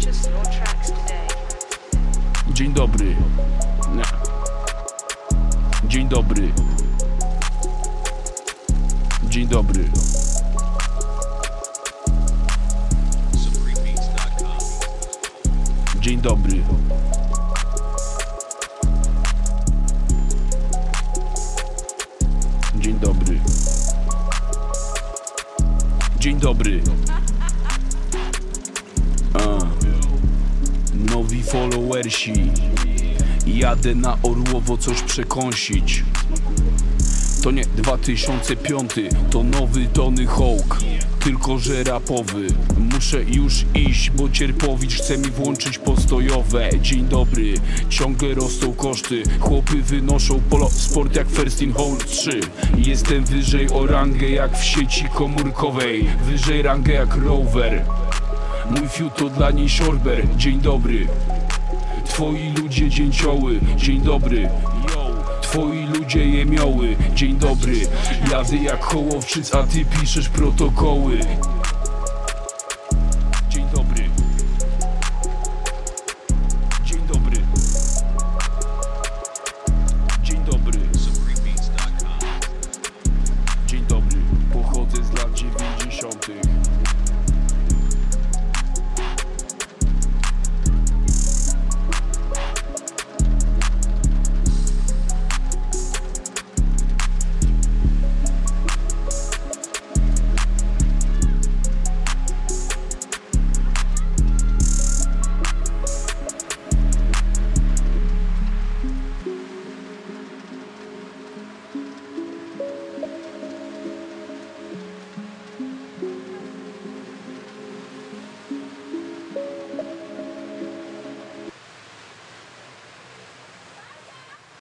Dzień dobry. Dzień dobry. Dzień dobry. Dzień dobry. Dzień dobry. Dzień dobry. Followersi. Jadę na Orłowo coś przekąsić. To nie 2005, to nowy Tony Hawk Tylko, że rapowy. Muszę już iść, bo Cierpowicz chce mi włączyć postojowe. Dzień dobry, ciągle rosną koszty. Chłopy wynoszą polo sport jak First in Hole 3 Jestem wyżej o rangę jak w sieci komórkowej Wyżej rangę jak rower Mój fiut to dla niej szorber Dzień dobry. Twoi ludzie dzięcioły. Dzień dobry. Twoi ludzie jemioły. Dzień dobry. Jadę jak Hołowczyc, a ty piszesz protokoły